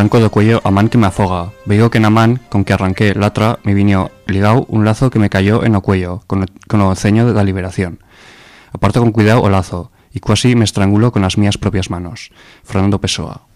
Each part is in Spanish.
arrancó do cuello a man que me afoga. Veigo que na man con que arranqué latra me vino ligado un lazo que me cayó en o cuello, con o, con o ceño de la liberación. Aparto con cuidado o lazo, y cuasi me estrangulo con las mías propias manos. Fernando Pessoa.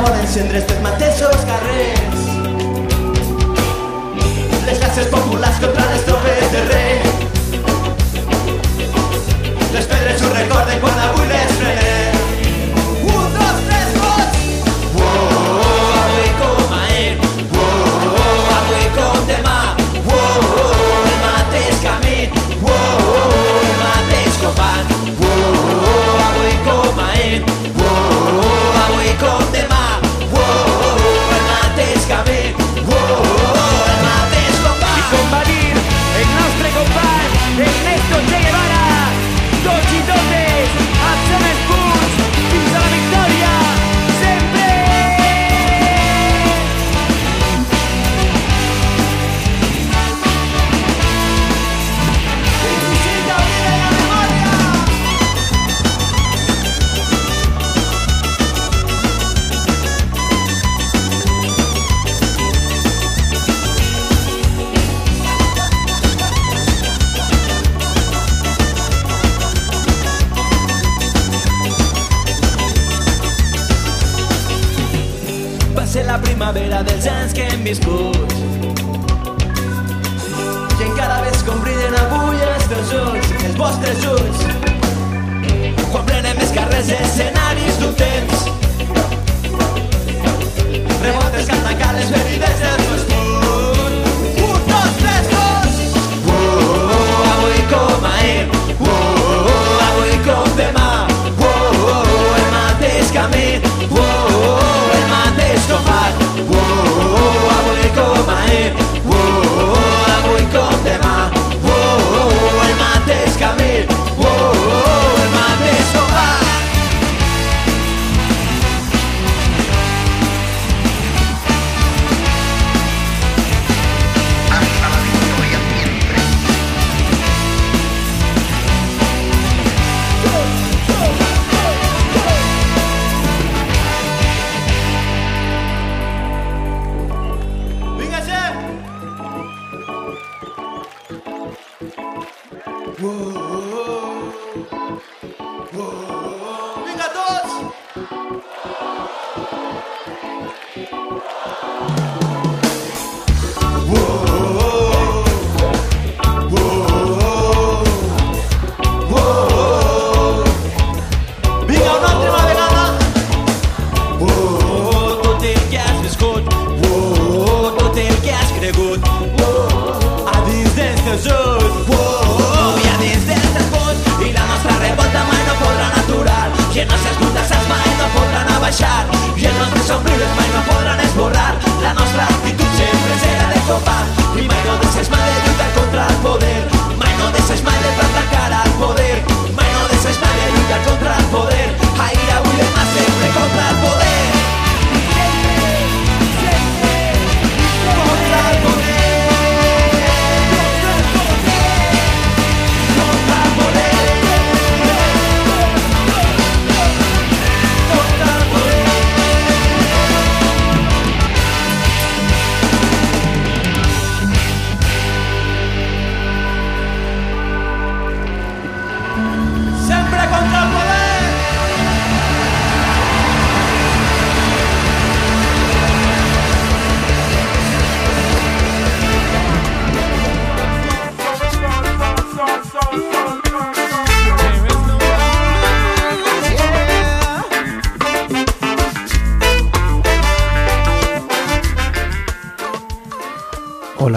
moren-se endreçats este mateixos carrers. Les gràcies pel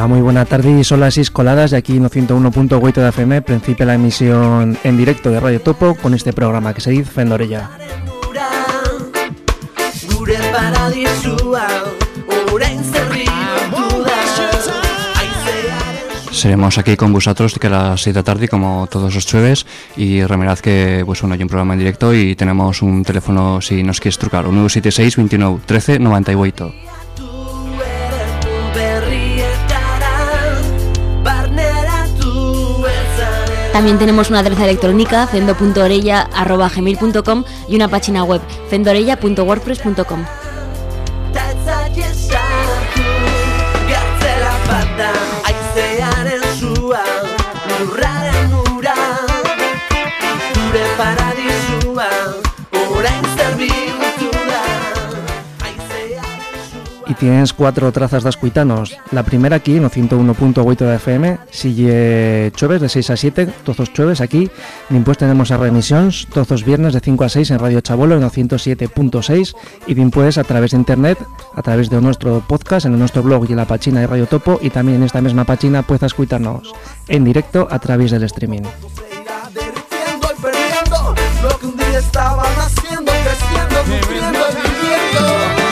Hola, muy buena tarde. Son las 6 coladas y aquí en 101.8 de FM principia la emisión en directo de Radio Topo con este programa que se dice Fendorella. Seremos aquí con vosotros que a las 6 de la tarde como todos los jueves y remirad que pues bueno, hay un programa en directo y tenemos un teléfono si nos quieres trucar, un 976 29 13 98. También tenemos una adresa electrónica fendo.orella.gmail.com y una página web fendorella.wordpress.com. tienes cuatro trazas de ascuitanos. La primera aquí en 101.8 de FM, sigue jueves de 6 a 7, todos los jueves aquí. Después tenemos a remisiones todos los viernes de 5 a 6 en Radio Chabolo en 107.6 y después a través de internet, a través de nuestro podcast, en nuestro blog y en la página de Radio Topo y también en esta misma página puedes escucharnos en directo a través del streaming. Lo que un día creciendo, viviendo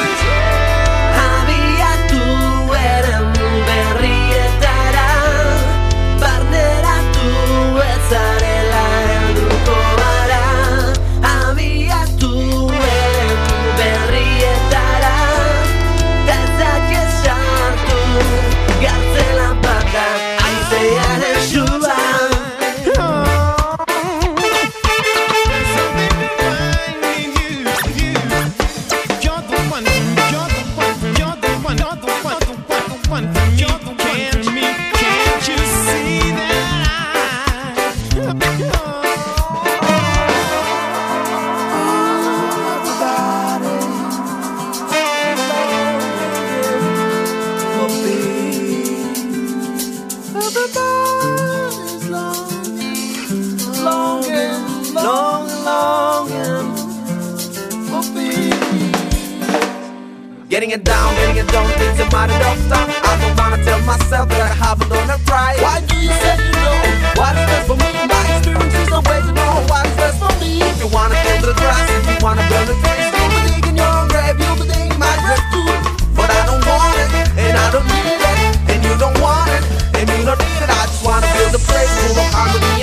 Getting it down, getting it down, things are mighty don't stop. I don't wanna tell myself that I haven't done it right. Why do you say you know? What is best for me? My experience is the way to know what is best for me. If you wanna build the grass, if you wanna build a tree, you'll be digging your own grave, you'll be digging my grave too. But I don't want it, and I don't need it, and you don't want it, and you don't need it. I just wanna build a place full of harmony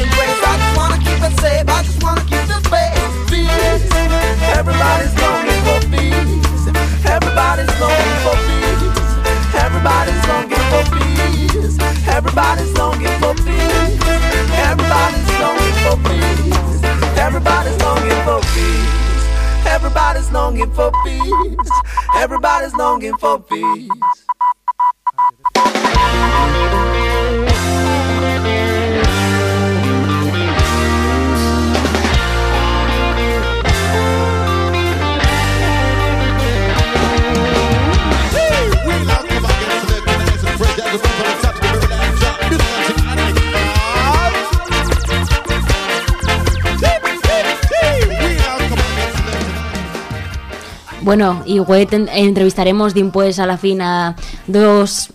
Everybody's longing for peace. Everybody's longing for peace. Everybody's longing for peace. Everybody's longing for peace. Everybody's longing for peace. Bueno, ten- entrevistaremos pues a la fin a dos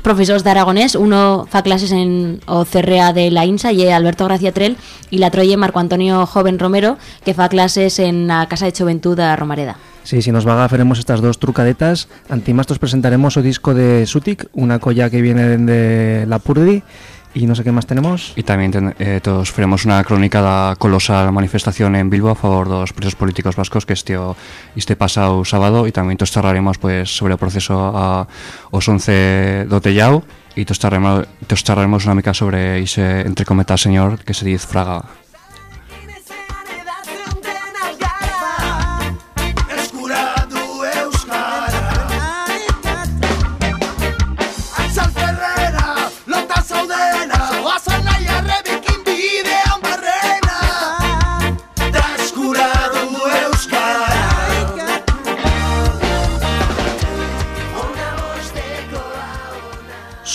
profesores de aragonés, uno fa clases en o de la INSA y Alberto Gracia Trell y la troye Marco Antonio Joven Romero que fa clases en la Casa de Juventud de Romareda. Sí, si nos va faremos estas dos trucadetas. Antimás os presentaremos o disco de Sutik, una colla que viene de la Purdi. Y no sé qué más tenemos. Y también ten- eh, todos faremos una crónica colosal manifestación en Bilbo a favor dos presos políticos vascos que este, este pasado sábado y también todos charlaremos pues sobre el proceso a os 11 do Tellau y todos charlaremos, charlaremos una mica sobre ese entre cometa señor que se dice Fraga.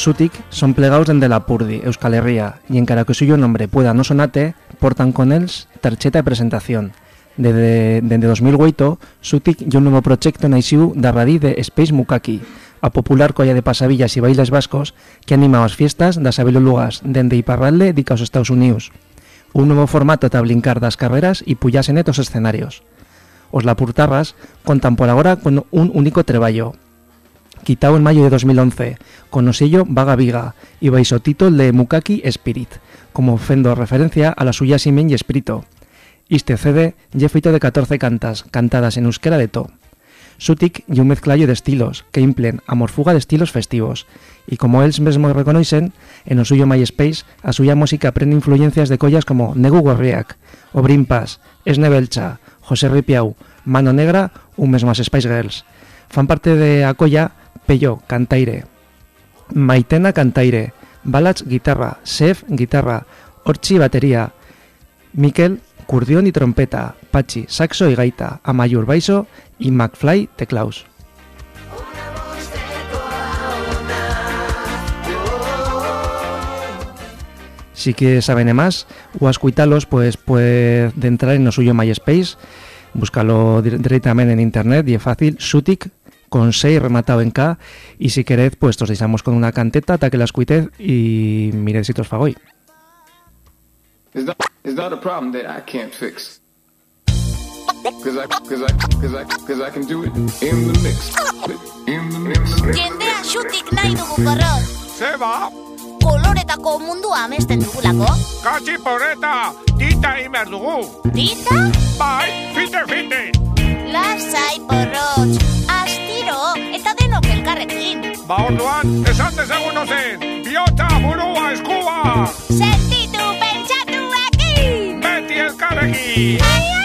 Sutik son plegados dende la Purdi, Euskal Herria, y encara que suyo nombre pueda no sonate, portan con els tarcheta de presentación. Desde, desde 2008, Sutik y un nuevo proyecto naisiu da radí de Space Mukaki, a popular colla de pasavillas y bailes vascos que anima as fiestas das Abelolugas dende Iparralde dica aos Estados Unidos. Un novo formato para blincar das carreras e pullarse netos escenarios. Os Lapurtarras contan por agora con un único treballo, quitado en mayo de 2011, con o sello Vaga Viga e baixo o título de Mukaki Spirit, como fendo referencia a la suya Simen y Espirito. Este CD lle feito de 14 cantas, cantadas en euskera de to. Sutik y un mezclallo de estilos que implen a morfuga de estilos festivos y como els mesmos reconoicen, en o suyo MySpace a suya música prende influencias de collas como Negu Gorriak, Obrin Paz, Esne Belcha, José Ripiau, Mano Negra ou mesmo as Spice Girls. Fan parte de a colla Pello, Cantaire, Maitena Cantaire, Balach Guitarra, Sef Guitarra, Orchi Batería, Miquel Curdión y trompeta, Pachi saxo y gaita, Amayur baixo y McFly teclaus. Si que saben más o escuitalos, pues puede entrar en lo suyo MySpace, búscalo dir- directamente en internet y es fácil, Sutik con 6 rematado en K y si queréis pues os dejamos con una canteta hasta que la escuited y mired si os fagoy. It's not, it's not a problem that I can't fix. Cause I, cause I, cause I, cause I can do it in the mix. In the mix. Jendea xutik nahi dugu gorror. Zeba, Koloretako mundua amesten dugulako. tita behar dugu. Tita? Bai, fite, fite. Lasai porrotx. Eta denok elkarrekin. Ba orduan, esan dezagun ozen, bihotza, burua, eskua, Sentitu, pentsatu, ekin! beti elkarrekin. Gora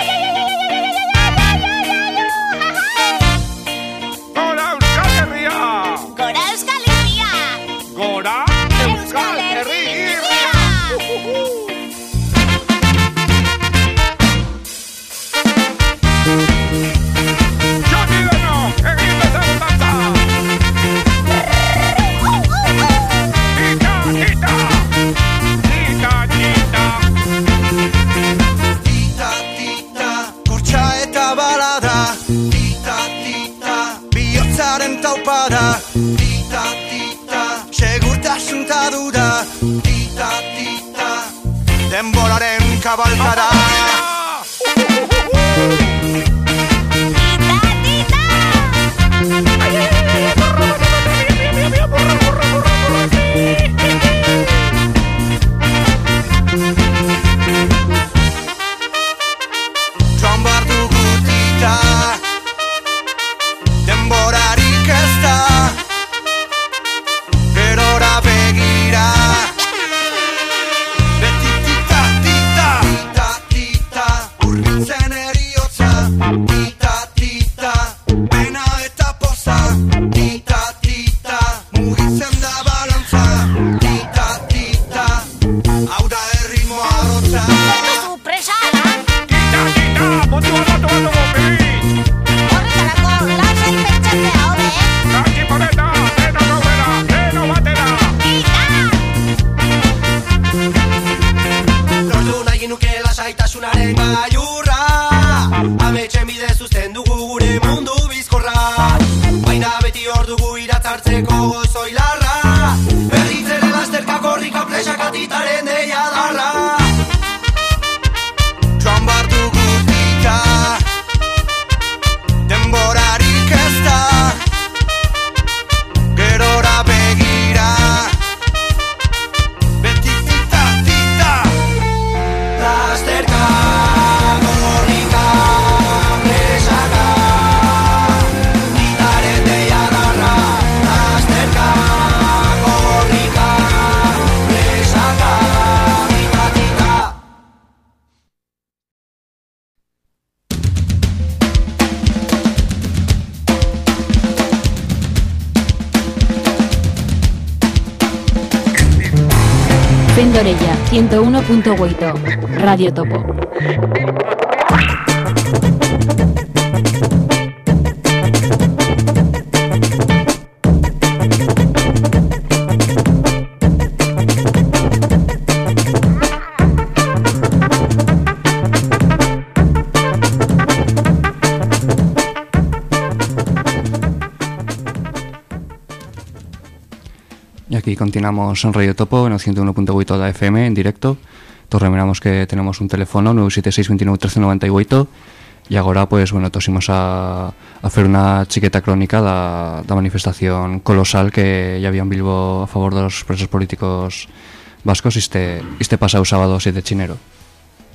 Radio Topo. Y aquí continuamos en Radio Topo en el 101.8 de la FM en directo Torremiramos que tenemos un teléfono 976 29 1398 e agora, pues, bueno, tosimos a, a fer unha chiqueta crónica da, da manifestación colosal que ya había en Bilbo a favor dos presos políticos vascos este, este pasado sábado 7 de chinero.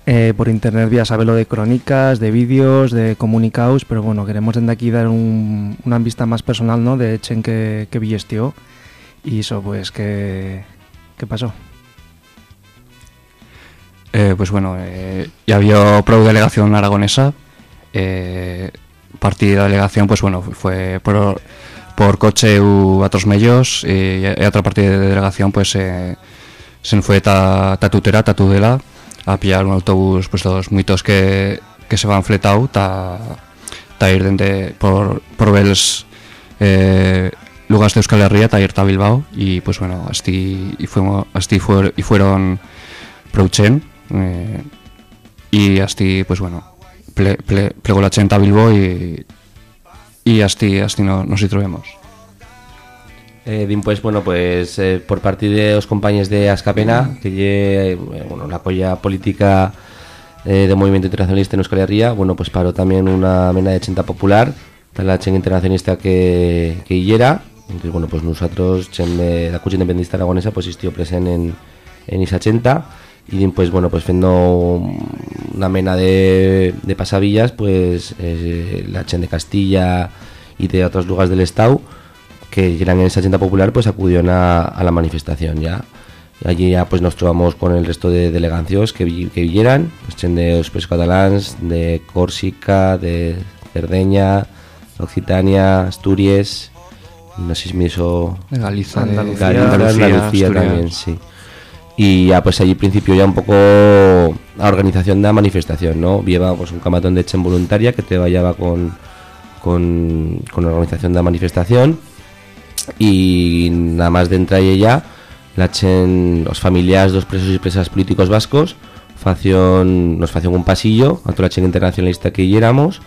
Eh, por internet ya sabe lo de crónicas, de vídeos, de comunicados, pero bueno, queremos desde aquí dar un, una vista más personal, ¿no? De Chen que, que villestió y eso, pues, ¿qué, qué pasó? Eh, pues bueno, eh, ya había pro delegación aragonesa, eh, partida de delegación, pues bueno, fue por, por coche u otros medios y, otra partida de delegación, pues eh, se fue ta, ta tutera, ta tudela, a pillar un autobús, pues todos muitos que, que se van fletado, ta, ta ir dende, por, por Bels, lugares de Euskal Herria, ta ir Bilbao, y pues bueno, así, y fuimos, así fuer, y fueron Prouchen, eh, y así, pues bueno, ple, ple, plegó la chenta Bilbo y, y así, así no, nos hi trobemos. Eh, din, pues, bueno, pues eh, por parte de los compañeros de Ascapena, que lle, eh, bueno, la colla política eh, del movimiento internacionalista en Euskal Herria, bueno, pues paró también una mena de chenta popular, tal la chen internacionalista que, que hillera, entonces, bueno, pues nosotros, chen de la cucha independentista aragonesa, pues estuvo presente en, en esa chenta, y pues, bueno, pues fendo una mena de, de pasavillas, pues eh, la chen de Castilla y de otros lugares del estado, que eran en esa agenda popular pues acudieron a, a la manifestación ya. Y allí ya pues nos trovamos con el resto de delegaciones que, vi- que vieran pues chen de los catalans de Córsica de Cerdeña Occitania Asturias no sé si me hizo De Galiza, de Andalucía, Andalucía, también sí y ya pues allí principio ya un poco la organización de la manifestación no lleva pues un camatón de chen voluntaria que te vayaba con con, con la organización de la manifestación y nada más de entrar ya la chen los familiares dos presos y presas políticos vascos facción nos facían un pasillo a toda la chen internacionalista que éramos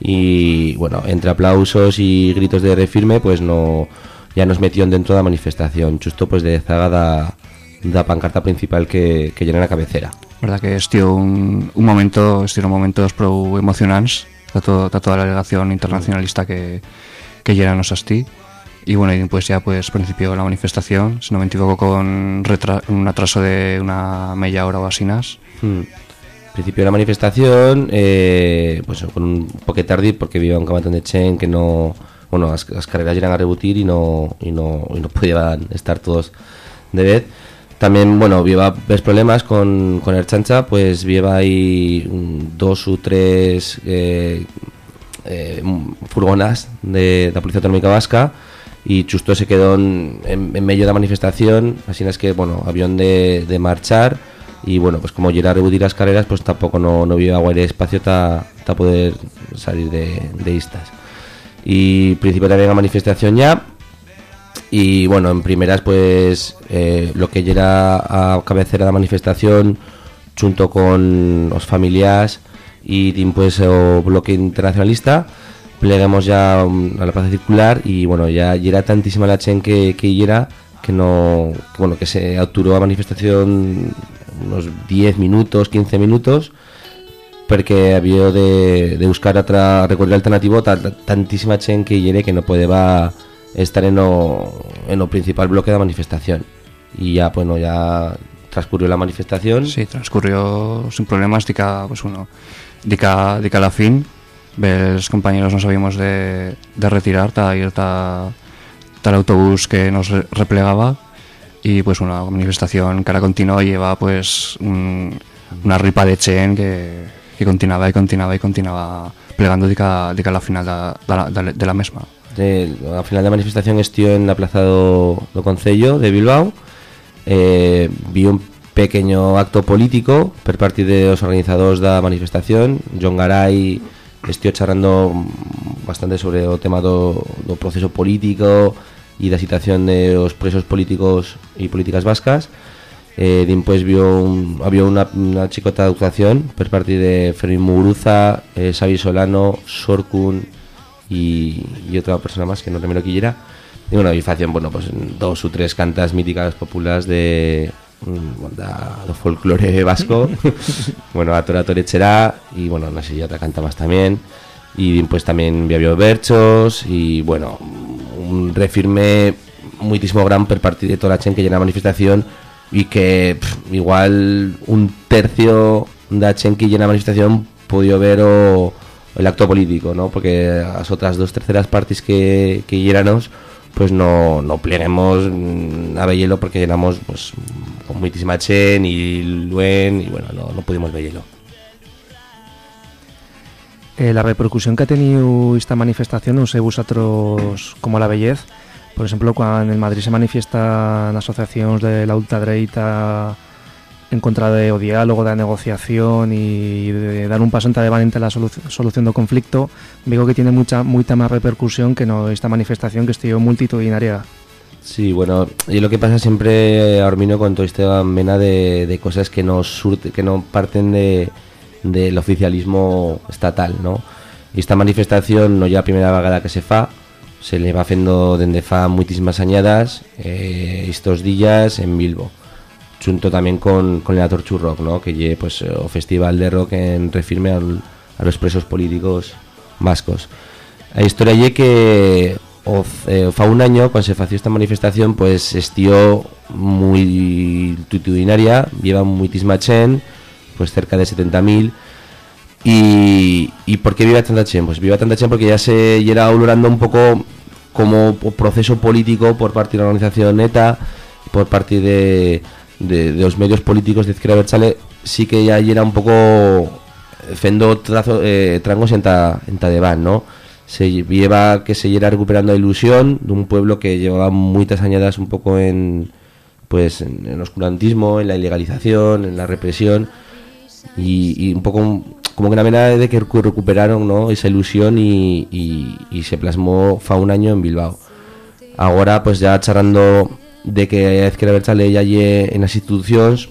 y bueno entre aplausos y gritos de refirme pues no ya nos metió dentro de la manifestación justo pues de zaga da, pancarta principal que, que llena la cabecera verdad que estiu un, un momento estuvieron momentos prou emocionants de, to, de toda la delegación internacionalista que, que llegaron a ti y bueno y pues ya pues principió la manifestación si no me equivoco con retra- un atraso de una media hora o asinas Hmm. Principio de la manifestación, eh, pues con un poco tardí porque vivía un camatón de Chen que no, bueno, las, las carreras llegan a rebutir y no, y no, y no podían estar todos de vez. También, bueno, viva ves problemas con, con el chancha, pues viva mm, dos o tres eh, eh, furgonas de, de la Policía Autonómica Vasca y justo se quedó en, en, en medio de la manifestación, así es que, bueno, avión de, de marchar y bueno, pues como a rebutir las carreras, pues tampoco no, no había aire espacio para poder salir de, de estas. Y principio también la manifestación ya, y bueno, en primeras pues eh, lo que llega a cabecera de la manifestación junto con los familiares y pues o bloque internacionalista pleguemos ya um, a la plaza circular y bueno, ya era tantísima la chen que, que yera que no bueno, que se auturó la manifestación unos 10 minutos, 15 minutos porque había de, buscar otra recorrido alternativo ta- ta- tantísima chen que yere que no podía estar en o, en o principal bloque de manifestación. Y ya bueno ya transcurrió la manifestación. Sí, transcurrió sin problemas, dica, pues uno, dica, dica la fin, los compañeros nos habíamos de, de retirar, ta ir tal autobús que nos re- replegaba. Y pues una manifestación continuó y lleva pues un- una ripa de chen que, que continuaba y continuaba y continuaba plegando dica, dica la final da- da la- da la- de la misma. De, a final da manifestación estiu en la plaza do, do Concello de Bilbao. Eh, vi un pequeño acto político por parte de los organizadores da manifestación. John Garay estiu charrando bastante sobre o tema do, do proceso político e da situación de os presos políticos e políticas vascas. Eh, después vio un, había una, una chicota de actuación por parte de Fermín Muguruza, eh, Xavi Solano, Sorkun y, y otra persona más que no recuerdo quién era. y una manifestación, bueno, pues dos o tres cantas míticas populares de mm, da, do folclore vasco bueno, a Tora Torechera y bueno, no sé, y otra canta más también y pues también había berchos y bueno, un refirme muitísimo gran per parte de toda la chen que llena manifestación y que pff, igual un tercio da chen que llena manifestación pudo ver o, el acto político, ¿no? Porque las otras dos terceras partes que, que pues no, no pleguemos a Bellelo porque llenamos pues con muchísima chen y luen y bueno, no, no pudimos Bellelo. Eh, la repercusión que ha tenido esta manifestación, no sé vosotros como la bellez, por ejemplo, cuando en Madrid se manifiestan asociaciones de la ultradreita en contra de o diálogo, da negociación y de dar un paso en adelante la solu solución del conflicto, digo que tiene mucha mucha más repercusión que no esta manifestación que estuvo multitudinaria. Sí, bueno, y lo que pasa siempre, Armino, con esta mena de, de cosas que no, surte, que no parten de, del oficialismo estatal, ¿no? Y esta manifestación no ya primera vegada que se fa, se le va haciendo dende fa muchísimas añadas eh, estos días en Bilbo junto también con, con el Atorchu Rock, ¿no? que lle pues, o festival de rock en refirme a los presos políticos vascos. La historia lle que o, eh, un año, cuando se fació esta manifestación, pues estió muy multitudinaria, lleva muchísima chen, pues cerca de 70.000, y, ¿Y por qué viva tanta chen? Pues viva tanta chen porque ya se era olorando un poco como proceso político por parte de la organización ETA, por parte de, de, los medios políticos de izquierda Berchale, sí que ya era un poco fendo trazo, eh, trangos en ta, en ta ¿no? Se lleva que se lleva recuperando la ilusión de un pueblo que llevaba muchas añadas un poco en pues en el oscurantismo, en la ilegalización, en la represión y, y un poco como que una manera de que recuperaron ¿no? esa ilusión y, y, y se plasmó fa un año en Bilbao. Ahora pues ya charlando de que a izquierda Berchale ya lle en las instituciones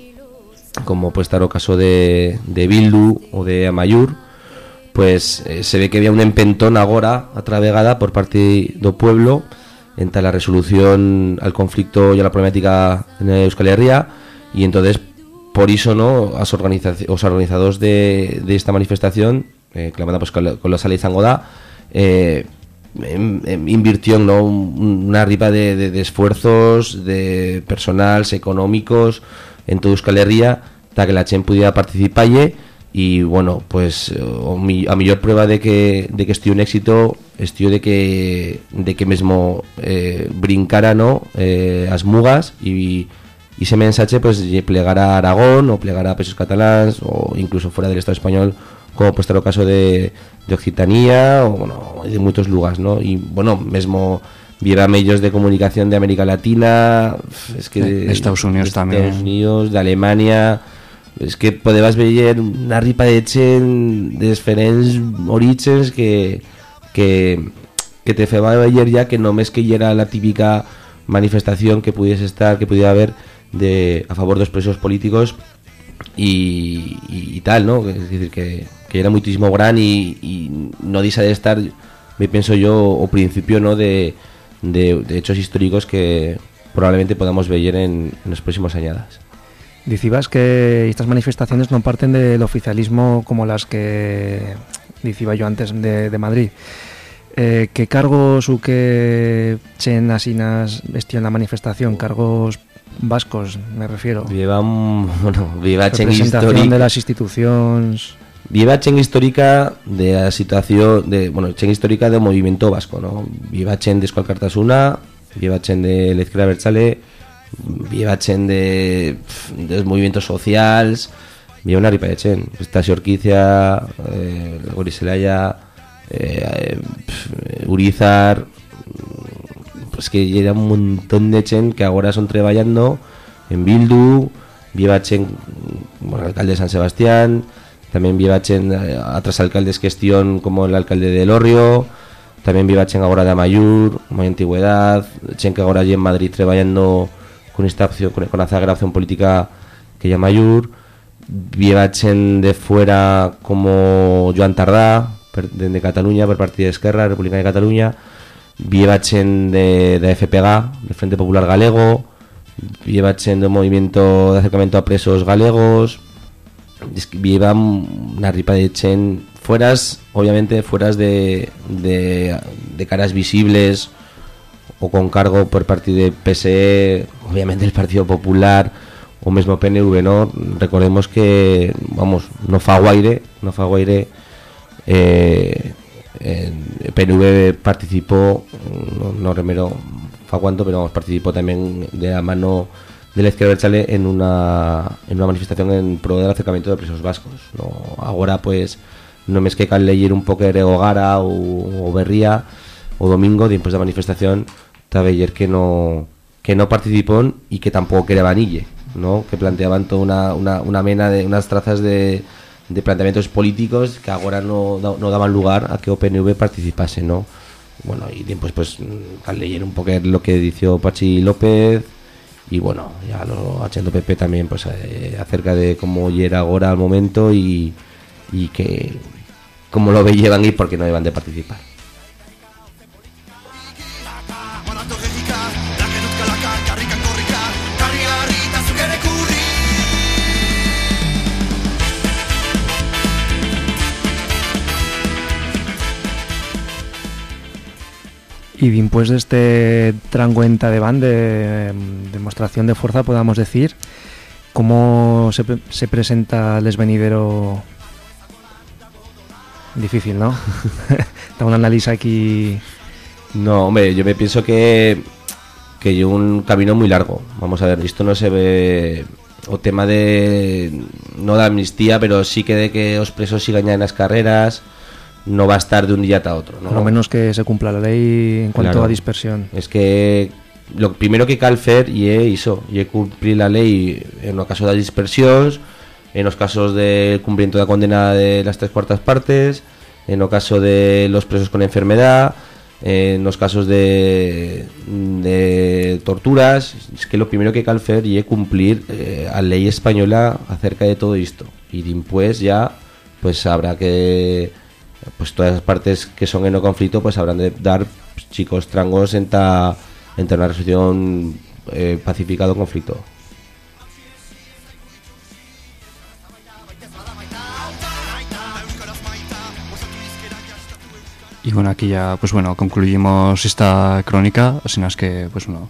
como puede estar o caso de, de Bildu o de Amayur pues eh, se ve que había un empentón agora atravegada por parte do pueblo entre la resolución al conflicto y a la problemática en Euskal Herria y entonces por iso no as os organizadores de, de esta manifestación eh, clamada pues, con, la, con la sala em, em, invirtió ¿no? un- una ripa de, de, de esfuerzos de personals económicos en toda Euskal Herria para que la chen pudiera participar y bueno pues a mayor prueba de que de que estuvo un éxito estuvo de que de que mismo eh, brincara no eh, as mugas y y ese mensaje pues lle plegar a Aragón o plegar a pesos catalans o incluso fuera del Estado español como puede estar el caso de, de Occitanía o bueno de muchos lugares no y bueno mismo viera medios de comunicación de América Latina es que De Estados Unidos de también. Estados Unidos de Alemania es que podebas ver una ripa de chen de diferentes orígenes que que que te feba ver ya que no es que era la típica manifestación que pudiese estar que pudiera haber de a favor de los presos políticos y, y, y tal, ¿no? Es decir, que, que era muchísimo gran y, y no dice de estar, me pienso yo, o principio, ¿no? De, de, de hechos históricos que probablemente podamos ver en, en los próximos añadas. Decibas que estas manifestaciones no parten del oficialismo como las que decía yo antes de, de Madrid. Eh, ¿Qué cargos o qué chen asinas vestió en la manifestación? ¿Cargos vascos, me refiero? Viva, un- bueno, viva chen Representación de las instituciones... Viva chen histórica de la situación de bueno, chen histórica del movimiento vasco, ¿no? Viva chen de Escual Cartasuna, viva chen de la izquierda Berchale, viva chen de, de los movimientos sociales, viva una ripa de chen. Esta Xorquicia, eh, la Goriselaya, eh, Urizar, pues que era un montón de chen que ahora son trabajando en Bildu, viva chen, bueno, alcalde de San Sebastián, también viva chen eh, otros alcaldes gestión como el alcalde de Lorrio, también viva chen ahora de Amayur, muy antigüedad, chen que ahora allí en Madrid trabajando con esta opción, con, con sagrada opción política que llama Amayur, viva chen de fuera como Joan Tardá, per- de, de Cataluña, por parte de Esquerra, República de Cataluña, Biebachen de, de FPG, del Frente Popular Galego, Biebachen do movimento de acercamento a presos galegos, lleva una ripa de chen fueras, obviamente, fueras de, de, caras visibles o con cargo por parte de PSE, obviamente el Partido Popular o mesmo PNV, ¿no? Recordemos que, vamos, no fa guaire, no fa guaire, eh, PNV participó, no, no remero fa cuánto, pero vamos, participó también de la mano de la izquierda Chale en una, en una manifestación en pro del acercamiento de presos vascos. No, ahora pues no me es que cal leer un poco de Ogara o, Berría o Domingo después de la manifestación que no que no participó y que tampoco quería vanille, ¿no? Que planteaban toda una, una, una mena de unas trazas de, de planteamientos políticos que ahora no, da- no daban lugar a que OPNV participase, ¿no? Bueno, y después pues al un poco lo que dijo Pachi López y bueno, ya lo haciendo Pepe también pues eh, acerca de cómo era ahora al momento y, y que cómo lo veían y por qué no iban de participar. Y después de este tranguenta de van de em, demostración de fuerza, podamos decir, ¿cómo se, pre- se presenta el desvenidero? Difícil, ¿no? da un análisis aquí. No, hombre, yo me pienso que que lleva un camino muy largo. Vamos a ver, esto no se ve o tema de no de amnistía, pero sí que de que los presos sigan ya en las carreras, no va a estar de un día a otro, ¿no? Por lo menos que se cumpla la ley en cuanto Claro. a dispersión. Es que lo primero que cal fer y hizo, y cumplir la ley en los casos de dispersión, en los casos de cumplimiento de la condena de las tres cuartas partes, en los casos de los presos con enfermedad, en los casos de, de torturas, es que lo primero que cal fer y cumplir eh, a ley española acerca de todo esto. Y después ya pues habrá que pues todas las partes que son en no conflicto pues habrán de dar pues, chicos trangos en ta, entre una resolución eh, pacífica del conflicto. Y bueno, aquí ya, pues bueno, concluimos esta crónica, así es que, pues bueno,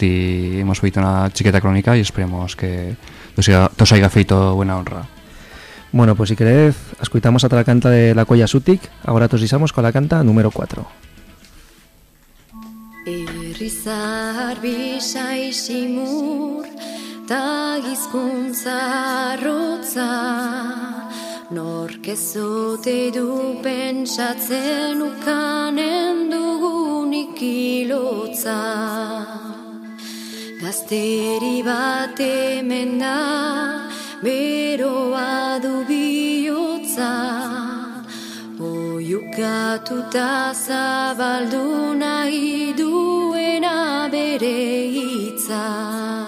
hemos feito una chiqueta crónica y esperemos que os haya, os haya feito buena honra. Bueno, pues si queréis, escuchamos a la canta de la Colla Sutic. Ahora tosisamos con la canta número 4. Herrizar bisai simur ta hizkuntza arrotza Nork ezote du pentsatzen ukanen dugunik ilotza Gazteri bat hemen da beroa du bihotza Oiukatuta zabaldu nahi duena bere hitza.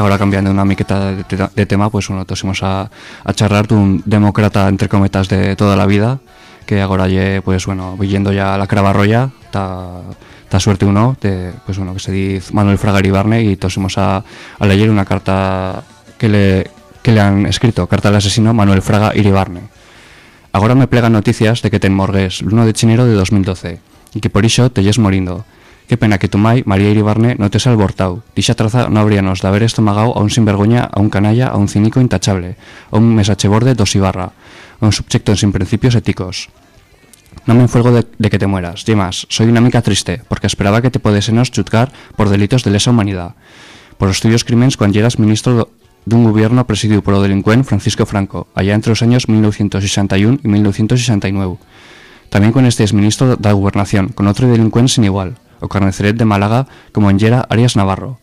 Ahora cambiando una miqueta de, te- de tema, pues bueno, tosimos a, a charlar de un demócrata, entre cometas, de toda la vida, que ahora lle, pues bueno, viendo ya la cravarroya, ta, ta suerte uno, pues bueno, que se dice Manuel Fraga Iribarne, y tosimos a, a leer una carta que le, que le han escrito, carta al asesino Manuel Fraga Iribarne. Ahora me plegan noticias de que te enmorgues el 1 de chinero de 2012 y que por iso te yes morindo. Qué pena que tu mai, María Iribarne, no te has albortau. Dicha traza no habríanos de haber estomagado a un sinvergüenza, a un canalla, a un cínico intachable, a un mesacheborde dos Ibarra, a un subjecto sin principios éticos. No me enfuergo de, que te mueras, más, soy una mica triste, porque esperaba que te podésemos juzgar por delitos de lesa humanidad, por los tuyos crímenes cuando eras ministro de un gobierno presidido por el delincuente Francisco Franco, allá entre los años 1961 y 1969. También con este exministro de la Gobernación, con otro delincuente sin igual, o carniceret de Málaga, como Engera Arias Navarro.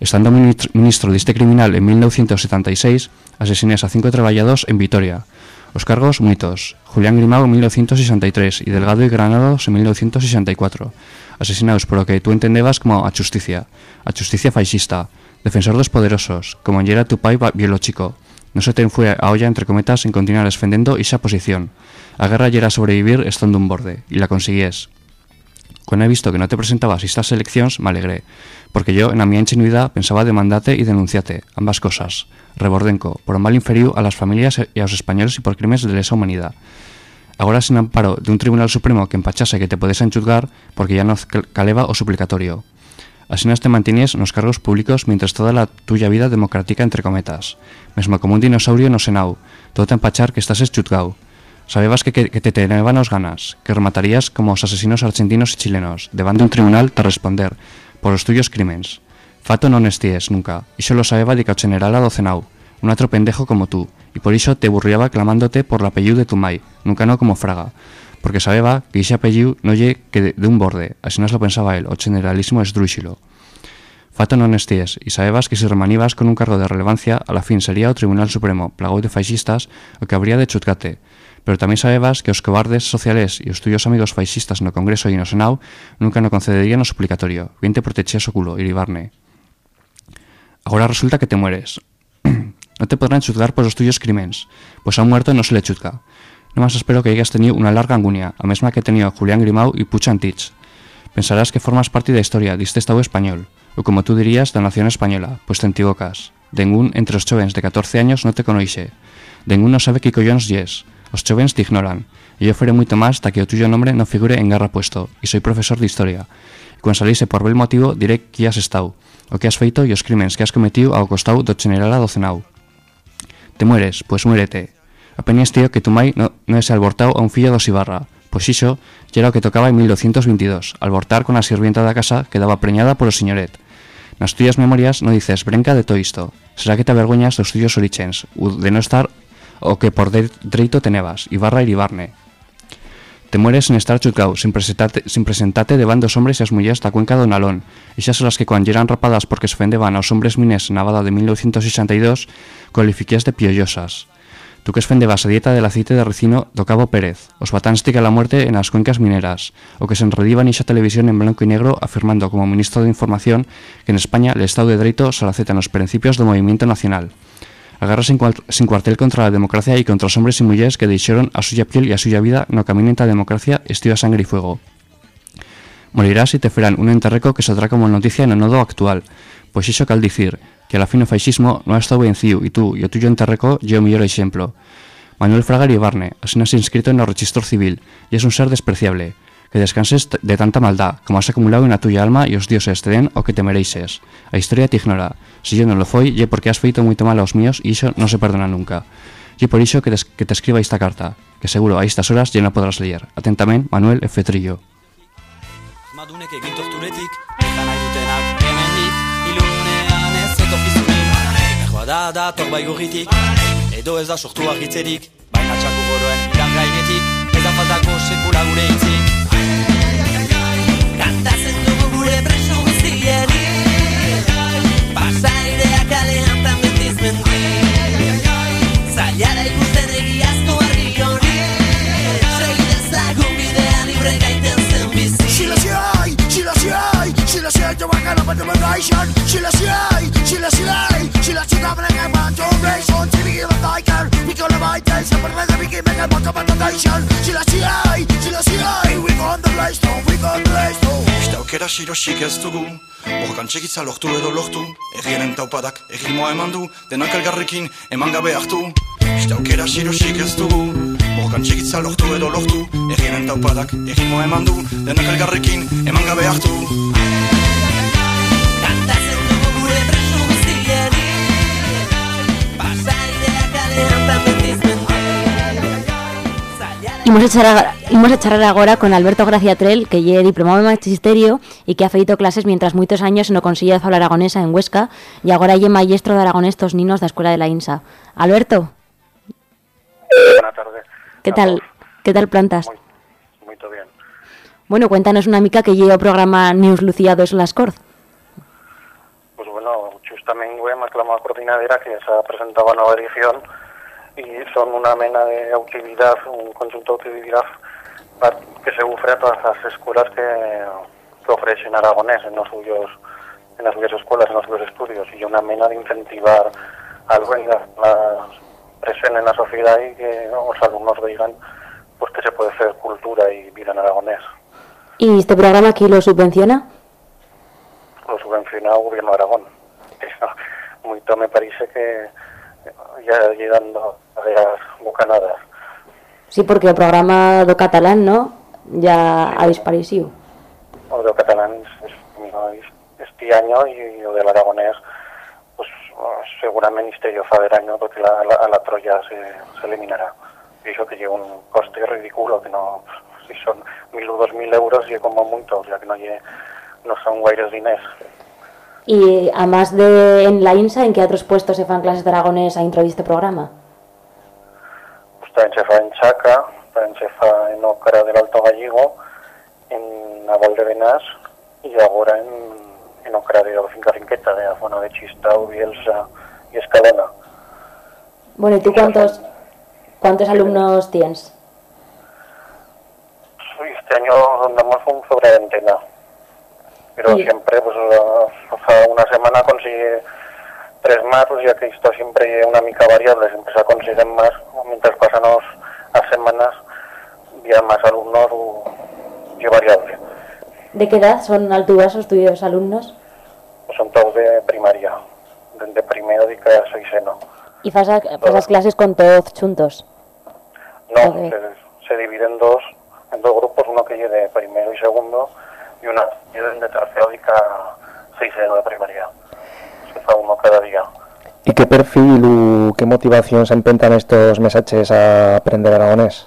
Estando ministro, de este criminal en 1976, asesines a cinco traballados en Vitoria. Los cargos muitos. Julián Grimao en 1963 y Delgado y Granados en 1964. Asesinados por lo que tú entendebas como a justicia. A justicia fascista. Defensor de los poderosos, como Engera tu pai. No se te fue a olla entre cometas en continuar defendiendo esa posición. A guerra era sobrevivir estando un borde, y la consiguies. Cuando he visto que no te presentabas estas elecciones, me alegré, porque yo, en la mi ingenuidad, pensaba demandarte y denunciarte, ambas cosas, rebordenco, por un mal inferior a las familias y a los españoles y por crímenes de lesa humanidad. Agora sin amparo de un Tribunal Supremo que empachase que te podesen juzgar porque ya no cal- caleba o suplicatorio. Así no te mantienes nos cargos públicos mientras toda la tuya vida democrática entre cometas. Mesmo como un dinosaurio no senau, todo te empachar que estás eschutgao. Sabebas que, que, que te teneban os ganas, que rematarías como os asesinos argentinos y chilenos, devant un tribunal te responder por los tuyos crímenes. Fato non esties nunca, y solo sabeba de que o general a docenau, un otro pendejo como tú, y por iso te burriaba clamándote por el apellido de tu mai, nunca no como Fraga, porque sabeba que ese apellido no lle de, un borde, así nos lo pensaba él, o generalísimo esdrúxilo. Fato non esties, y sabebas que si remanibas con un cargo de relevancia, a la fin sería o Tribunal Supremo, plagou de faixistas, o que habría de chutcate, pero tamén sabebas que os cobardes sociales e os tuyos amigos faixistas no Congreso e no Senado nunca no concederían o suplicatorio, bien te protexías o culo, iribarne. Agora resulta que te mueres. no te podrán juzgar por los tuyos crímenes, pues a un muerto no se le juzga. No más espero que hayas tenido una larga angunia, a mesma que tenido Julián Grimau y Pucho Antich. Pensarás que formas parte da historia diste estado español, ou como tú dirías, da nación española, pues te equivocas. Dengún entre os chovens de 14 años no te conoixe. Dengún no sabe que collóns yes. Os chovens te ignoran. E yo faré moito máis hasta que o tuyo nombre no figure en garra puesto, e soy profesor de historia. E cuando salise por bel motivo, diré que has estado, o que has feito e os crímenes que has cometido ao costado do general a docenau. Te mueres, pues muérete. Apenas tío que tu mai no, no es albortao a un fillo dos Ibarra, pois iso ya era o que tocaba en 1222, albortar con a sirvienta da casa que daba preñada polo señoret. Nas tuyas memorias no dices brenca de todo isto. Será que te avergoñas dos tuyos orichens, ou de no estar o que por de dreito tenebas, Ibarra e Ibarne. Te mueres sin estar chutgao, sin presentarte, sin presentarte dos hombres e as mulleres da cuenca do Nalón, xa son las que cuando eran rapadas porque se ofendeban aos hombres mines na vada de 1962, cualifiquías de piollosas. Tú que esfendebas a dieta del aceite de ricino do Cabo Pérez, os batáns tica la muerte en las cuencas mineras, o que se enrediban ixa televisión en blanco y negro afirmando como ministro de Información que en España el Estado de Derecho se acetan los principios do movimiento nacional. Agarra sin, cuartel contra la democracia y contra os hombres y mulleres que deixaron a suya piel y a suya vida no camino a democracia estió a sangre y fuego. Morirás si te fueran un enterreco que saldrá como noticia en el nodo actual, pois iso cal dicir que a la fin o faixismo non ha estado vencido e tú e o tuyo enterreco lle o mellor exemplo. Manuel Fraga Barne, así has inscrito en el registro civil y es un ser despreciable, que descanses de tanta maldad como has acumulado en la tuya alma y os dioses te den o que te mereises. A historia te ignora. Si yo non lo foi, lle porque has feito moito mal aos míos e iso non se perdona nunca. E por iso que, que te escriba esta carta, que seguro a estas horas ya no podrás leer. Atentamente, Manuel F. Trillo. Asmadunek egin torturetik, eta nahi dutenak hemendik, ilunean ez etorkizunik. Erba da dator baigurritik, edo ez da sortu argitzerik, baina txako goroen iran ez da faltako sekula gure hitzik. to work out of a demonstration She la slay, she la slay She la chica me like a man to embrace On TV give a thiker We call her my days And we're ready to make a book of a notation She la slay, she la slay We go on the race to, we go on the race to Ich tauke da shiro shik ez dugu Borgan txekitza lortu edo lortu. Errienen taupadak errimoa eman du Denak elgarrekin eman gabe hartu. Ich tauke da shiro shik ez dugu Borgan txekitza lortu edo lortu. Errienen taupadak errimoa eman du Denak elgarrekin eman gabe hartu. Imos a, charlar, imos a charlar agora con Alberto Gracia Trell, que lle diplomado en Magisterio e que ha feito clases mientras moitos años no Consello de Fala Aragonesa en Huesca e agora lle maestro de aragonés tos ninos da Escuela de la INSA. Alberto, Buenas tardes. que tal? Que tal plantas? Muito bien. Bueno, cuéntanos unha mica que lle o programa News Lucía dos Las Corz. Pues bueno, justamente a coordinadora que se ha presentado a nueva edición y son una mena de actividad, un conjunto de actividad pa- que se ofrece a todas las escuelas que, que ofrecen aragonés en los suyos en las suyas escuelas, en los suyos estudios y una mena de incentivar algo en la, en la sociedad y que los alumnos digan pues que se puede hacer cultura y vida en aragonés. ¿Y este programa aquí lo subvenciona? lo subvenciona el gobierno de Aragón. Eso, Muito me parece que ya llegando a las bocanadas. Sí, porque o programa do catalán, ¿no? Ya ha disparecido. O do catalán este año y o del aragonés pues seguramente este yo fa del año porque la, la, a la Troya se, se eliminará. Y eso que lleva un coste ridículo, que no, si son mil o dos mil euros, y como mucho, sea que no, lle- no son guaires diners. Y además de en la INSA, ¿en qué otros puestos se fan clases de aragonés a introducir este programa? Pues también se fa en se fa en Ócara del Alto Gallego, en Naval de Benás y ahora en, en Ócara de Finca Finqueta, de la zona de Chistau, Bielsa y Escalona. Bueno, ¿y tú cuántos, cuántos alumnos tienes? Uy, Este año andamos un sobre veintena. Pero Sí. siempre, pues, uh, fa una semana consigue tres más, pues ya que esto siempre una mica variable, siempre se consiguen más, mientras pasan los- las semanas, ya más alumnos o y variable. ¿De qué edad son alturas os tuyos alumnos? Pues son todos de primaria, desde primero de cada seiseno. ¿Y fas, a- fas las clases con todos juntos? No, Ok. se, se divide en dos, en dos grupos, uno que lleve de primero y segundo, y una que lleve de tercero y cada seiseno de primaria. Fa uno cada día. ¿Y qué perfil u qué motivación se empentan estos mesajes a aprender aragonés?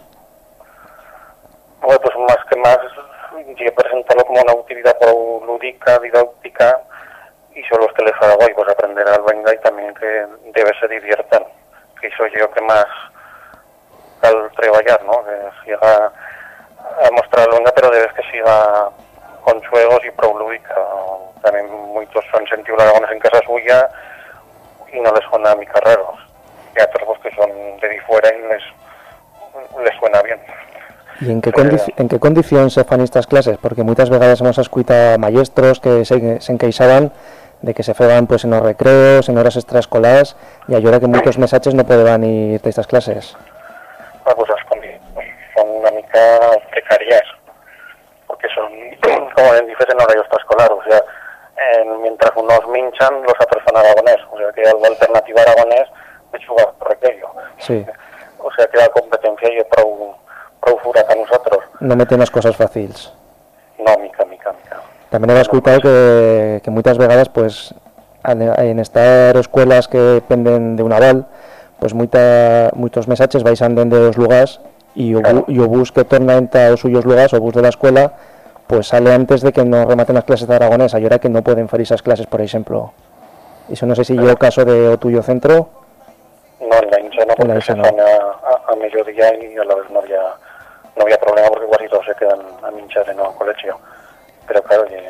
Bueno, pues más que más, yo presentarlo como una utilidad lúdica, didáctica, y son los que les hago y pues aprender al venga y también que debe se diviertan, que eso yo que más al trabajar, ¿no? Que siga a mostrar al venga, pero debes que siga con juegos y pro lúdica. También muchos han sentido dragones en casa suya y no les suena a mi carreros. Y a otros que son de ahí fuera y les, les suena bien. ¿Y en qué, condici- en qué condición se fan estas clases? Porque muchas veces hemos escuchado a maestros que se, se enqueixaban de que se feban pues, en los recreos, en horas extraescolares, y ahora que muchos mensajes no pueden ir de estas clases. Ah, pues son una mica precarias, porque son, como en dices, en horario extraescolar, o sea, en- mientras unos minchan, los otros son aragonés, o sea que la alternativa aragonés es jugar por recreo, Sí, o sea que la competencia y prou, prou fura que nosotros, no meten las cosas fáciles. no mica, mica, mica. También he escuchado que, que muchas veces pues en, estas escuelas que dependen de un aval pues muita, muchos mensajes vais andando de los lugares y o, bu- y o bus que torna entre los suyos lugares o bus de la escuela pues sale antes de que no rematen las clases de aragonés ahora que no pueden hacer esas clases por ejemplo eso no sé si yo caso de o tuyo centro No, en la INSA no, En la porque se no. a, a, a mediodía y a la vez no había, no había problema porque casi todos se quedan a minchar en el colegio. Pero claro, que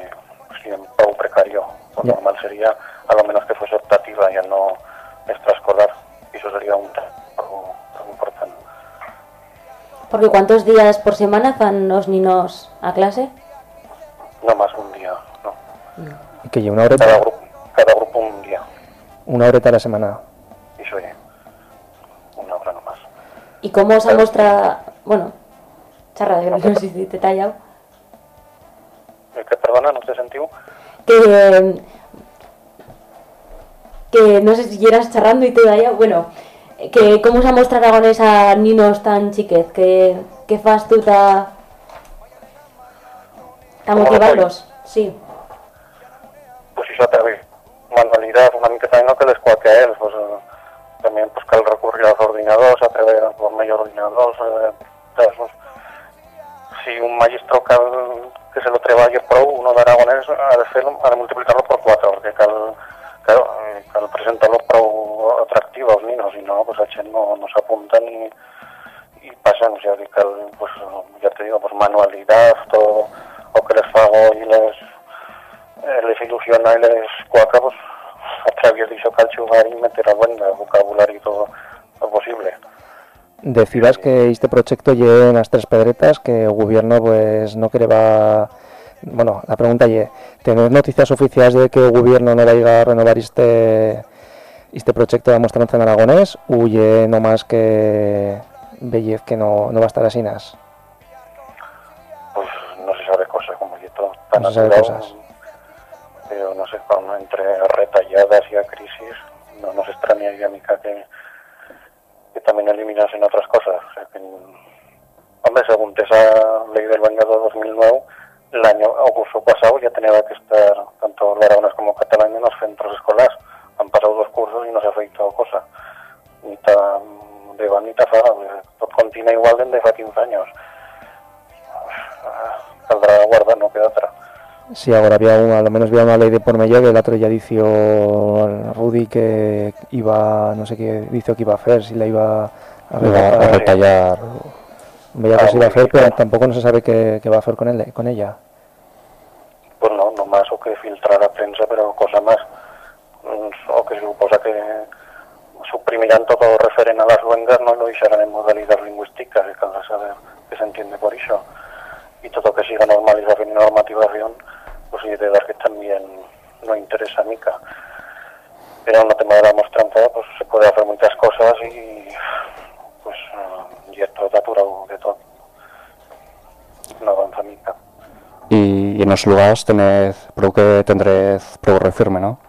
pues, en prou precario. Lo normal sería a lo menos que fuese optativa y no extraescolar. Y eso sería un. Porque ¿cuántos días por semana van los niños a clase? No más un día, no. y que una horeta Cada grupo, cada grupo un día. una horeta a la semana Y eso oye, una hora nomás. ¿Y cómo se muestra, bueno, charra, yo no sé si te he tallado, ¿El que perdona? ¿No te sentido? que, que no sé si quieras charrando y te he tallado, bueno, que cómo se muestra aragonés a niños tan chiquez, que, que fas tú ta, ta ¿Cómo lo motivarlos, sí. pues eso també manualidad una mica también lo que les cuaque a ells pues, también pues cal recurrir a los ordinadors a través de los mejores ordinadors eh, todos esos. si un magistro cal que se lo treballe prou uno de aragonès ha de fer ha de multiplicarlo por cuatro porque cal claro, eh, cal presentarlo prou atractivo als no pues a gent no, no s'apunten y, y pasan o que cal pues ya te digo pues manualidad todo o que les fago y les eh, les ilusiona y les cuaca, pues a través eso cal jugar y meter a buen vocabulario y todo lo posible. Decías que este proyecto lleva unas tres pedretas que el gobierno pues no quiere va bueno, la pregunta es, ¿tenéis noticias oficiales de que el gobierno no va a renovar este este proyecto de mostranza en aragonés o ye no más que Bellez que no, no va a estar así nas? Pues no se sabe cosa como yo todo tan No se sabe cosas. pero no sé, cuando entre retalladas y a crisis, no nos extrañaría mica que, que también eliminasen otras cosas. O sea, que Hombre, según esa ley del Vengador 2009, el año o curso pasado ya tenía que estar tanto los como catalán en los centros escolares. Han pasado dos cursos y no se ha feito cosa. Ni ta de van ni ta fa, tot continua igual desde fa 15 años. Ah, Caldrá guardar, no queda otra. Sí, ahora había una, a lo menos había una ley de por medio que el otro ya dijo Rudy que iba, no sé qué dijo que iba a hacer, si la iba a Iba a retallar. Veía que se iba a hacer, pero tampoco no se sabe qué, qué va a hacer con, él, con ella. Pues no, no más o que filtrar a prensa, pero cosa más. Mm, O que suposa que suprimirán todo referente a las luengas, no lo hicieran en modalidad lingüística, que cada saber que se entiende por eso. Y todo que siga normalización y normativación, pues sí, de dar que también no interesa a Mica. Pero en el tema de la mostranza, pues se puede hacer muchas cosas y pues eh, y esto está aturado de todo. No avanza Mica. Y, y en los lugares tened, creo que tendréis pro refirme, ¿no?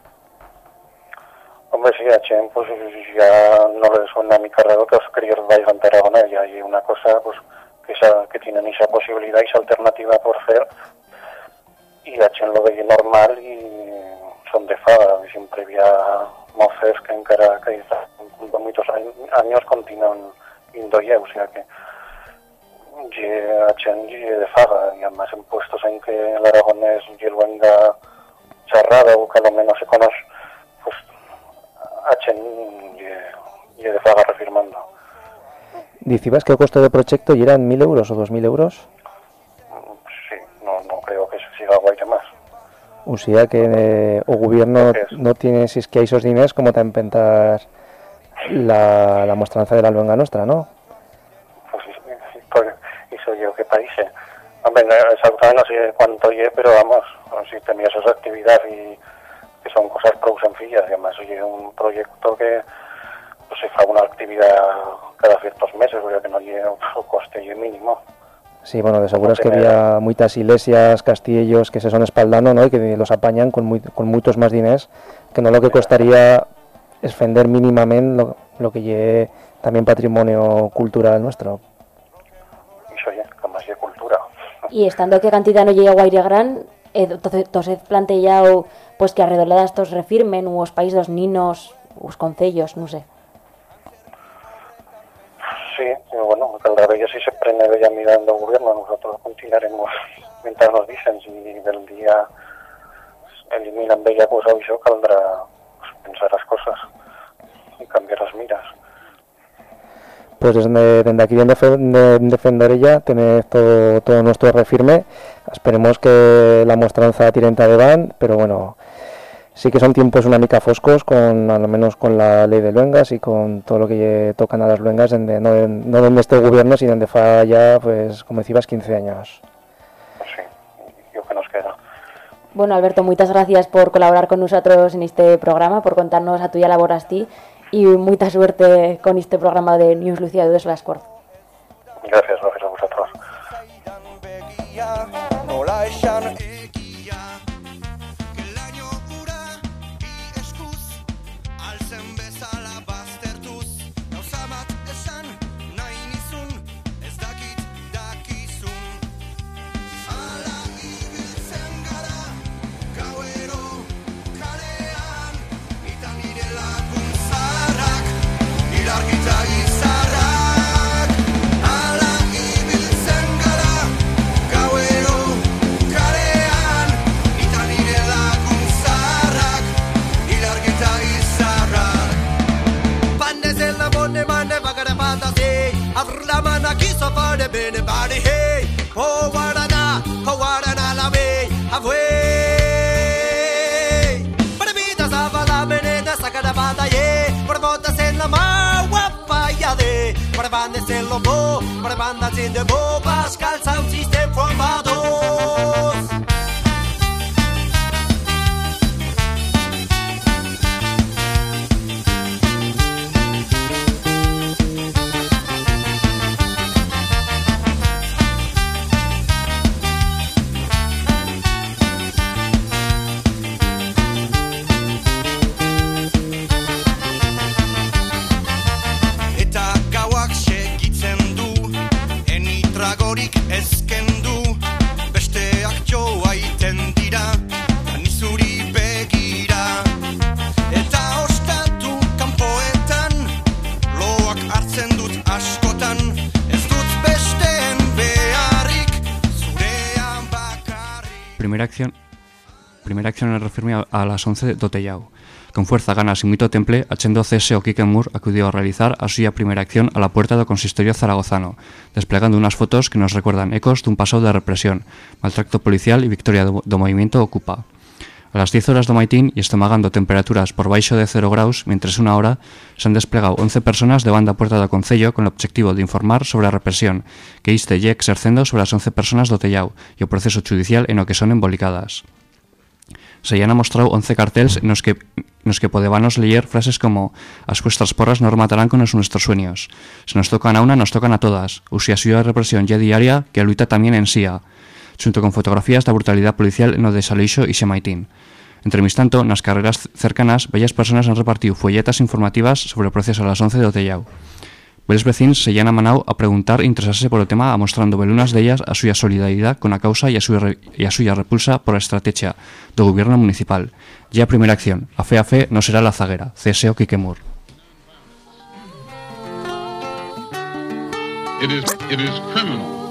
Hombre, sí, a Chen, pues ya no le suena a mi carrera que os quería vayan a Tarragona y hay una cosa pues que, esa, que tienen esa posibilidad, esa alternativa por hacer y a Chen lo veía normal y son de fada, y siempre había moces que encara que muchos años continúan indo ya, o sea que ye a Chen ye de faga y además en puestos en que el aragonés y el venga charrado o que a lo menos se conoce pues H y, y de Faga refirmando. Dicibas que el costo del proyecto eran 1.000 euros o 2.000 euros. Sí, no, no creo que se siga guaire más. O sea que eh, o gobierno no tiene, si es que hay esos diners, como también pentar la, la mostranza de la luenga nuestra, ¿no? Pues, sí, pues hizo yo que países. Hombre, no, exactamente no sé cuánto oye, pero vamos, si tenía esas actividades y que son cosas pro sencillas, y además oye un proyecto que pues, se fa una actividad cada ciertos meses, porque que no lleve un coste mínimo. Sí, bueno, de seguro es que había muchas iglesias, castillos que se son espaldando, ¿no? Y que los apañan con, muy, con muchos más diners, que no lo que costaría es vender mínimamente lo, lo que lleve también patrimonio cultural nuestro. Y oye, que más de cultura. Y estando que cantidad no llega a Guaire Gran, eh, entonces entonces planteado pues que de estos refirmen os país dos ninos, os concellos, no sé. Sí, pero bueno, caldrá ver si se prende de ella mirando al gobierno, nosotros continuaremos mientras nos dicen si del día eliminan bella cosa o eso, caldrá pues, pensar las cosas y cambiar las miras. Pues desde, desde aquí en Defe- de- en defender ella tenéis todo, todo nuestro refirme. Esperemos que la mostranza tirenta de van, pero bueno, sí que son tiempos una mica foscos, con al menos con la ley de luengas y con todo lo que tocan a las luengas, dende- no, en- no esté el gobierno, sino donde fa ya, pues como decías, 15 años. Yo que nos queda. Bueno, Alberto, muchas gracias por colaborar con nosotros en este programa, por contarnos a tuya labor ti y mucha suerte con este programa de News Lucía de las. Gracias, gracias a vosotros. Fare bene bari hey Oh warana, oh warana la me Avwe Para vida savala menena sakada banda ye Para bota sen la ma wapa ya de Para bande sen lo mo Para banda sin de mo Pascal sound a, las 11 do Tellao. Con fuerza, ganas y mito temple, achendo CS o Moore acudió a realizar a suya primera acción a la puerta do consistorio zaragozano, desplegando unas fotos que nos recuerdan ecos dun pasado de represión, maltracto policial y victoria do, movimiento Ocupa. A las 10 horas do maitín e estomagando temperaturas por baixo de 0 graus, mientras una hora se han desplegado 11 personas de banda puerta do Concello con o objetivo de informar sobre a represión que iste lle exercendo sobre as 11 personas do Tellao e o proceso judicial en o que son embolicadas. Se han mostrado 11 carteles nos que, nos que podebanos leer frases como As vuestras porras nos matarán con os nuestros sueños. Se nos tocan a una, nos tocan a todas. Usi a suya represión ya diaria que a luita también en sía. Junto con fotografías da brutalidade policial no de Saleixo e Xemaitín. Entre mis tanto, nas carreras cercanas, bellas personas han repartido folletas informativas sobre o proceso a las 11 do Tellao. Beles vecinos se llaman a Manau a preguntar e interesarse por o tema amostrando belunas dellas a súa solidaridade con a causa e a re, e a súa repulsa por a estrategia do goberno municipal. E a primeira acción, a fe a fe non será la zaguera, CSO Quiquemur. It is, it is criminal.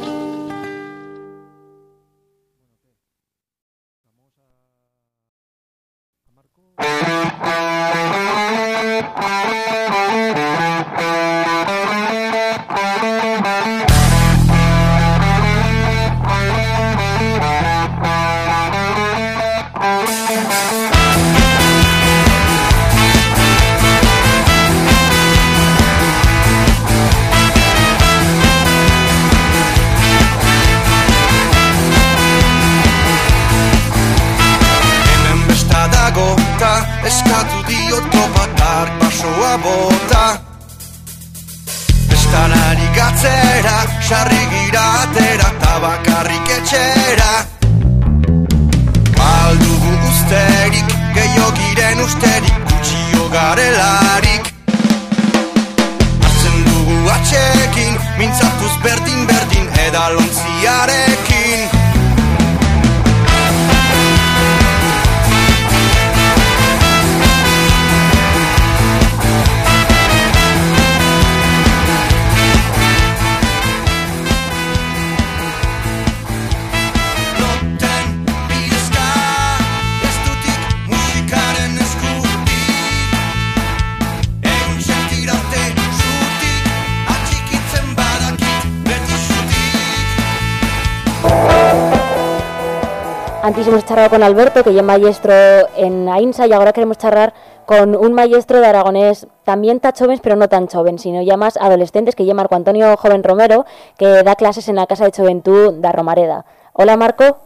Charlado con Alberto, que es maestro en AINSA, y ahora queremos charlar con un maestro de aragonés también tan jóvenes, pero no tan joven, sino ya más adolescentes, que es Marco Antonio Joven Romero, que da clases en la Casa de Juventud de Romareda. Hola Marco.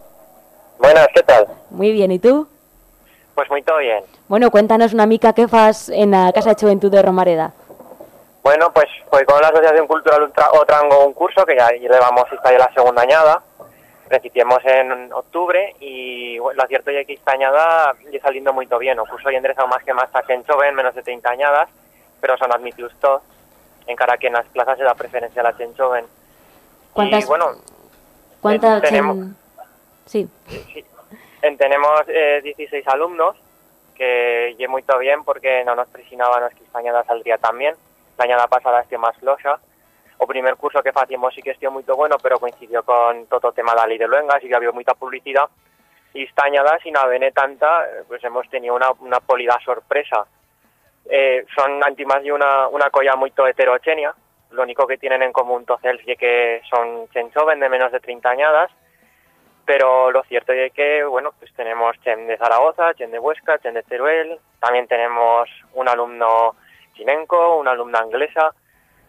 Buenas, ¿qué tal? Muy bien, ¿y tú? Pues muy todo bien. Bueno, cuéntanos una mica qué fas en la Casa de Juventud de Romareda. Bueno, pues, pues con la Asociación Cultural Otrango un curso que ya llevamos esta ya la segunda añada. Principiemos en octubre y bueno, lo cierto es que esta añada ya saliendo muy bien. O curso y enderezado más que más a que en joven, menos de 30 añadas, pero son admitidos todos. En cara que en las plazas se da preferencia a la gent joven. ¿Cuántas- Y bueno, ¿Cuántas tenemos- en- Sí. En- tenemos eh, 16 alumnos, que lle muy todo bien porque no nos presionábamos que esta añada saldría también. La añada pasada estiu más floja. O primer curso que facíamos sí que estiu muy bueno, pero coincidió con todo o tema de la ley de luengas y que había mucha publicidad. Y esta añada, sin haber tanta, pues hemos tenido una, una polida sorpresa. Eh, son antimás y una, una colla muy heterogénea. Lo único que tienen en común ellos es que son chen joven de menos de 30 añadas pero lo cierto es que, bueno, pues tenemos Chen de Zaragoza, Chen de Huesca, Chen de Teruel, también tenemos un alumno chinenco, una alumna inglesa,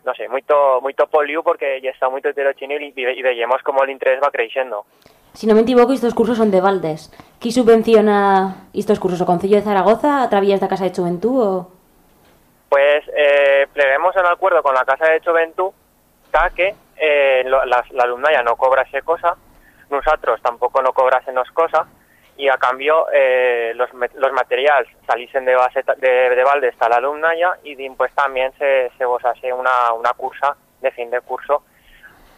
no sé, muito, muito poliu porque ya está muy heterogéneo y, y veíamos como el interés va creciendo. Si no me equivoco, estos cursos son de Valdes. ¿Quién subvenciona estos cursos? ¿O Concello de Zaragoza a través de la Casa de Juventud o...? Pues eh, pleguemos en acuerdo con la Casa de Juventud que eh, la, la alumna ya no cobra esa cosa, nosotros tampoco no cobrásemos cosa, y a cambio eh, los, los materiales saliesen de base de, de balde está la alumna ya y din, pues también se, se vosase una, una cursa de fin de curso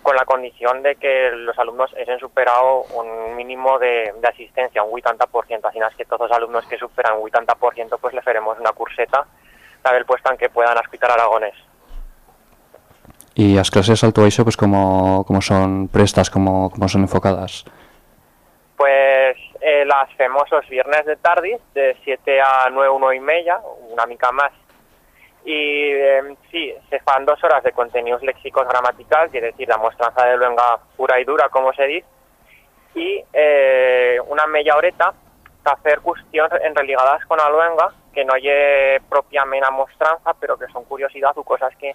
con la condición de que los alumnos hayan superado un mínimo de, de asistencia, un 80%, así que todos los alumnos que superan un 80% pues le faremos una curseta la puesto en que puedan escuchar aragonés. Y las clases alto eso, pues como, como son prestas, como, como son enfocadas. Pues las famosos viernes de tardis, de 7 a 9, 1 y media, una mica más. I eh, sí, se fan dos hores de continguts lèxicos gramaticals, és a dir, la mostrança de luenga pura i dura, com se dit, i eh, una meia horeta a fer qüestions en religades con la luenga, que no hi ha pròpiament a mostrança, però que són curiositats o coses que,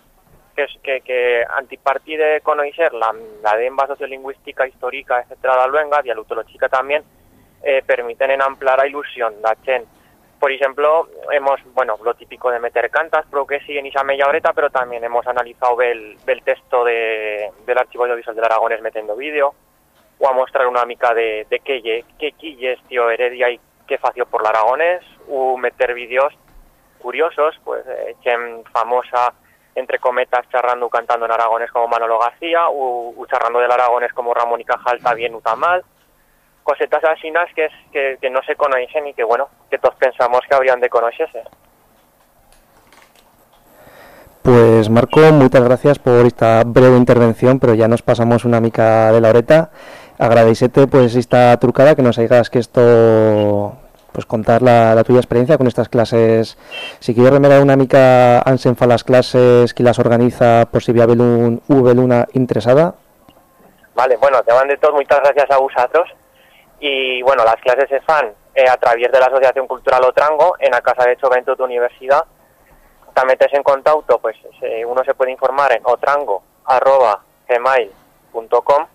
que, que, que antipartir de conèixer la, la demba sociolingüística, histórica, etc. de la luenga, dialutológica también, eh, permiten en ampliar la ilusión. Por ejemplo, hemos, bueno, lo típico de meter cantas, pero que sí en esa media horeta, pero también hemos analizado el, texto de, del archivo audiovisual del Aragones metiendo vídeo, o a mostrar una mica de, de qué, lle- qué quilles, tío, Heredia y qué fació por el Aragones, o meter vídeos curiosos, pues, eh, gent famosa, entre cometas, charrando, cantando en Aragones como Manolo García, o, charrando del Aragones como Ramón y Cajal, bien Utamal, cosetas así que, es, que, que no se conocen y que, bueno, que todos pensamos que habrían de conocerse. Pues Marco, muchas gracias por esta breve intervención, pero ya nos pasamos una mica de la horeta. Agradecete pues esta trucada que nos hagas que esto pues contar la, la tuya experiencia con estas clases. Si quieres remerar una mica ansen fa las clases que las organiza por si había un una interesada. Vale, bueno, te van de todos, muchas gracias a vosotros. Y bueno, las clases se fan eh, a través de la Asociación Cultural Otrango en la Casa de Juventud de Universidad. También te en contacto, pues uno se puede informar en otrango.gmail.com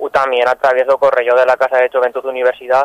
o también a través del correo de la Casa de Juventud de Universidad